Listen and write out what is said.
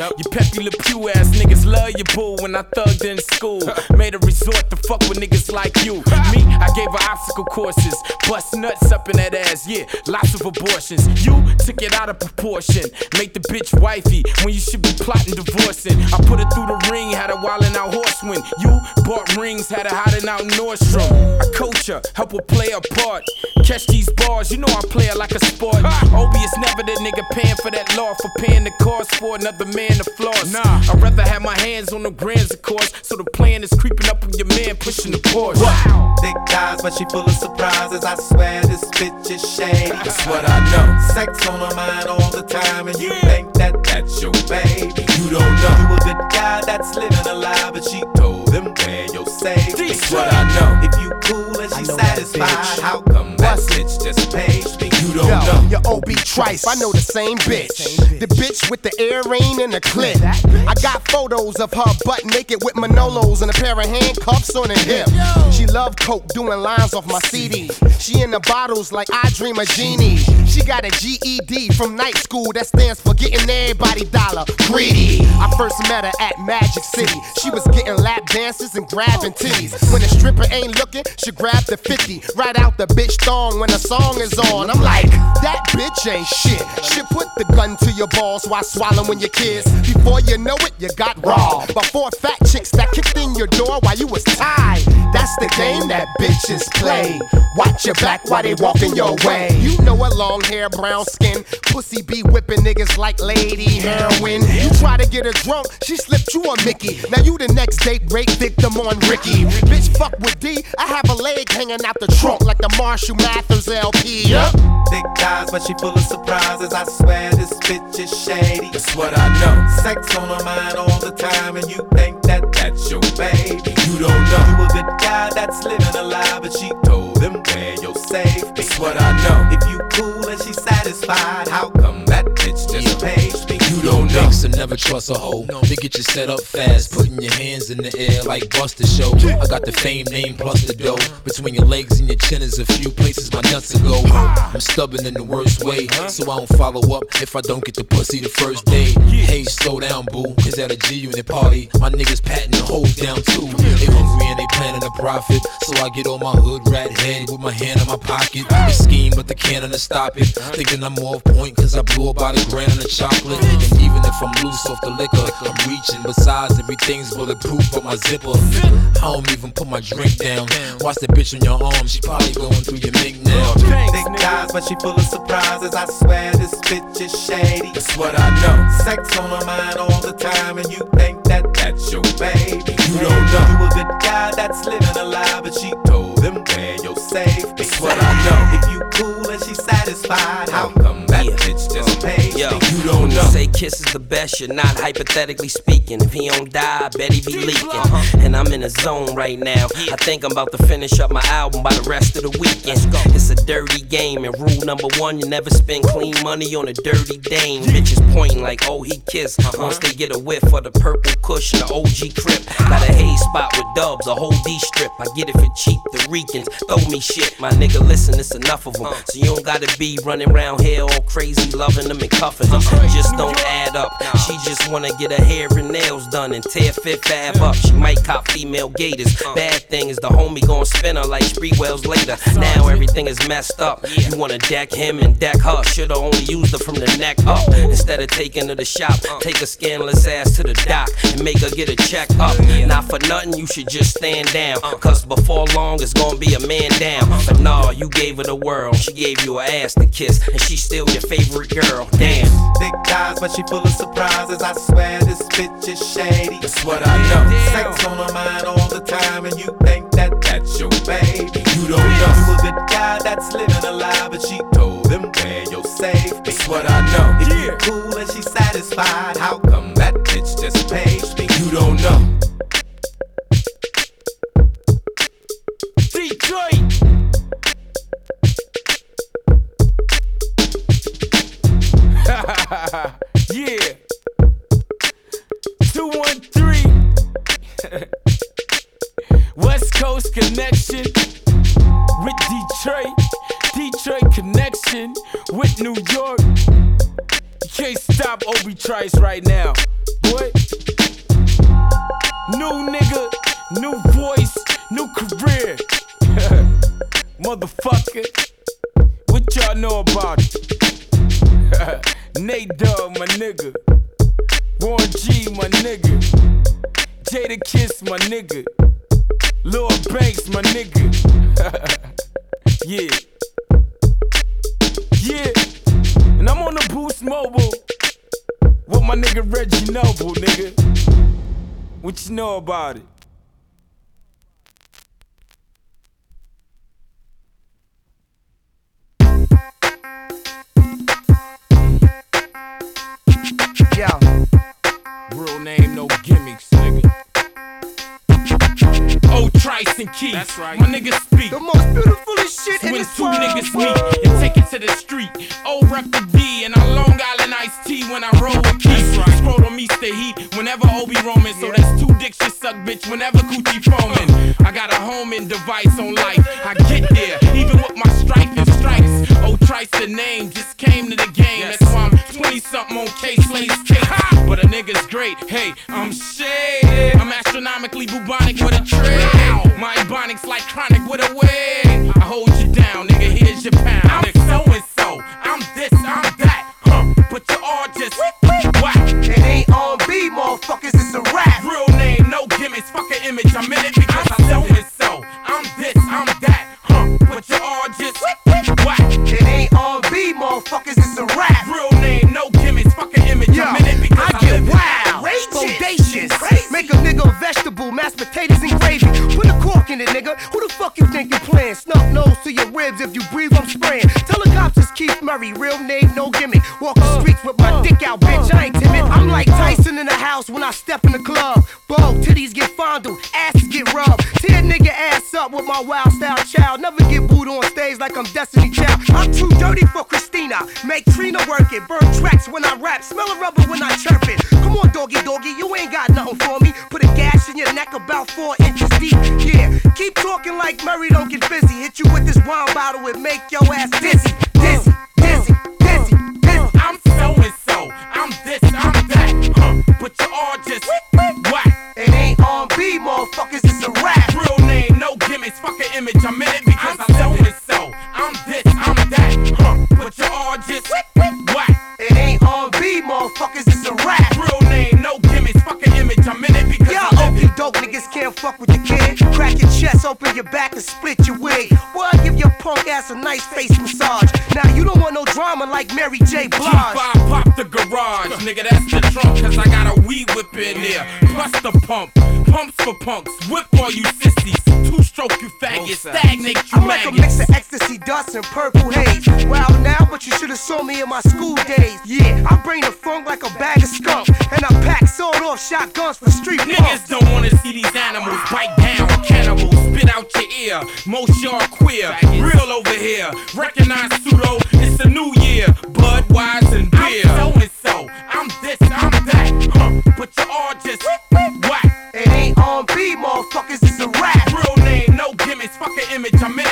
You Pepé Le Pew ass niggas love your boo when I thugged in school. Made a resort to fuck with niggas like you. Me, I gave her obstacle courses. Bust nuts up in that ass, yeah. Lots of abortions. You took it out of proportion. Make the bitch wifey when you should be plotting divorcing. I put her through the ring, had her wildin' out horseman. You bought rings, had her hiding out Nordstrom. I coach her, help her play her part. Catch these bars, you know I play her like a sport. Obie is never the nigga paying for that law for paying the cost for another man to floss. Nah, I'd rather have my hands on the grands, of course. So the plan is creeping up on your man pushing the Porsche. Wow. Thick thighs, but she full of surprises. I swear this bitch is shady. That's what I know. Sex on her mind all the time, and you think that that's your baby. You don't know. You a good guy that's living a lie, but she told him where your safe. That's what I know. If you cool and she satisfied, how come that bitch just paged me? You don't Yo, know. your Obie Trice, I know the same bitch. The bitch with the air earring and the clip. I got photos of her butt naked with Manolos and a pair of handcuffs on her hip. She love coke, doing lines off my CD. She in the bottles like I dream a genie. She got a GED from night school that stands for getting everybody dollar greedy. I first met her at Magic City. She was getting lap dances and grabbing titties. When a stripper ain't looking, she grabbed the 50 right out the bitch thong when the song is on. I'm like, that bitch ain't shit. Shit, put the gun to your balls while swallowing your kids. Before you know it, you got raw. By four fat chicks that kicked in your door while you was tied. That's the game that bitches play. Watch your back while they walking your way. You know a long hair, brown skin. Pussy be whipping niggas like Lady Heroin. You try to get her drunk, she slipped you a Mickey. Now you the next date rape victim on Ricki. Bitch, fuck with D. I have a leg hanging out the trunk like the Marshall Mathers LP. Yup. Thick thighs, but she full of surprises. I swear this bitch is shady. That's what I know. Sex on her mind all the time, and you think that that's your baby. You don't know. You a good guy that's living a lie, but she told him where you're safe. That's what I know. If you cool and she satisfied, how never trust a hoe. They get you set up fast, putting your hands in the air like Busta Show. I got the fame name plus the dough. Between your legs and your chin is a few places my nuts to go. I'm stubborn in the worst way, so I don't follow up if I don't get the pussy the first day. Hey, slow down, boo, cause at a G unit party, my niggas patting the hoes down too. They hungry and they planning a profit, so I get on my hood rat head with my hand in my pocket. They scheme, but they can't stop it. Thinking I'm off point cause I blew about a grand on the chocolate. If I'm loose off the liquor, I'm reaching. Besides, everything's bulletproof but my zipper. I don't even put my drink down. Watch the bitch on your arm, she probably going through your mink now. Thick thighs, but she full of surprises. I swear this bitch is shady. That's what I know. Sex on her mind all the time, and you think that that's your baby. You don't know. You a good guy that's living a lie, but she told him where you're safe. That's what I know. If you cool and she satisfied, how come that Yeah. bitch just paid Yo? You don't know. say kiss is the best, you're not hypothetically speaking. If he don't die, I bet he be leaking. And I'm in a zone right now. I think I'm about to finish up my album by the rest of the weekend. It's a dirty game, and rule number one, you never spend clean money on a dirty dame. Bitches pointing like, oh, he kissed. Once they get a whiff of the purple cushion, the OG crip. Got a haze spot with dubs, a whole D strip. I get it for cheap, the Ricans. Throw me shit, my nigga, listen, it's enough of them. So you don't gotta be running around here all crazy, loving them and cuffing them. Just don't add up. She just wanna get her hair and nails done and tear Fifth Ave up. She might cop female gators. Bad thing is the homie gon' spin her like Sprewells later. Now everything is messed up. You wanna deck him and deck her. Shoulda only used her from the neck up. Instead of taking her to the shop, take her scandalous ass to the dock and make her get a check up. Not for nothing, you should just stand down. Cause before long, it's gonna be a man down. But nah, you gave her the world. She gave you an ass to kiss, and she's still your favorite girl. Damn. Thighs, but she full of surprises. I swear this bitch is shady. That's what I know. Sex on her mind all the time, and you think that that's your baby. You don't You know. a good guy that's living a lie, but she told him where your safe. That's what I know. If you're cool and she satisfied, how Connection with Detroit. Detroit connection with New York. You can't stop Obie Trice right now. Boy. New nigga, new voice, new career. Motherfucker, what y'all know about it? Nate Dogg, my nigga. Warren G, my nigga. Jadakiss, my nigga. Lloyd Banks, my nigga. yeah. Yeah. And I'm on the Boost Mobile with my nigga Reggie Noble, nigga. What you know about it? Trice and Keith. That's right. My niggas speak. the most beautifulest shit in the world. When this two world. niggas meet and take it to the street. Oh, rep the D and a Long Island iced tea when I roll with Keith. Right. Scroll on me, stay heat whenever Obie roaming. So that's two dicks you suck, bitch, whenever Coochie foaming. Uh. I got a home homing device on life. I get there, even with my strife and stripes. Oh, Trice the name, just came to the game. That's why I'm 20 something on case, ladies cake. But a nigga's great. Hey, I'm shade. I'm astronomically bubonic with a trade. My ebonics like chronic with a wig. Playing? Snub nose to your ribs. If you breathe, I'm spraying. Tell the cops it's Keith Murray, real name, no gimmick. Walk the streets with my dick out, bitch. I ain't timid. I'm like Tyson in the house when I step in the club. Bo, titties get fondled, asses get rubbed. Tear nigga ass up with my wild style child. Never get booed on stage like I'm Destiny Child. I'm too dirty for Christina. Make Trina work it. Burn tracks when I rap. Smell a rubber when I chirp it. Come on, doggy, doggy, you ain't got nothing for me. Put a gash in your neck about four inches keep talking like Murray, don't get busy. Hit you with this wine bottle, and make your ass dizzy, fuck with your kid. Crack your chest, open your back, and split your wig. Punk ass a nice face massage. Now you don't want no drama like Mary J. Blige. G5 pop the garage, nigga, that's the trunk, cause I got a weed whip in there. Plus the pump, pumps for punks, whip all you sissies. Two stroke you faggots, stagnate you I'm like a mix of ecstasy dust and purple haze. Wow now, but you should've saw me in my school days. Yeah, I bring the funk like a bag of skunk, and I pack sawed-off shotguns for street Niggas punks. don't wanna see these animals bite down, cannibals, here. Most y'all queer, real over here. Recognize pseudo, it's a new year. Budweiser. wise, and beer. I'm so and so, I'm this, I'm that. Huh. But you all just whack. It ain't on B, motherfuckers, it's a rap. Real name, no gimmicks, fuck an image, I'm in.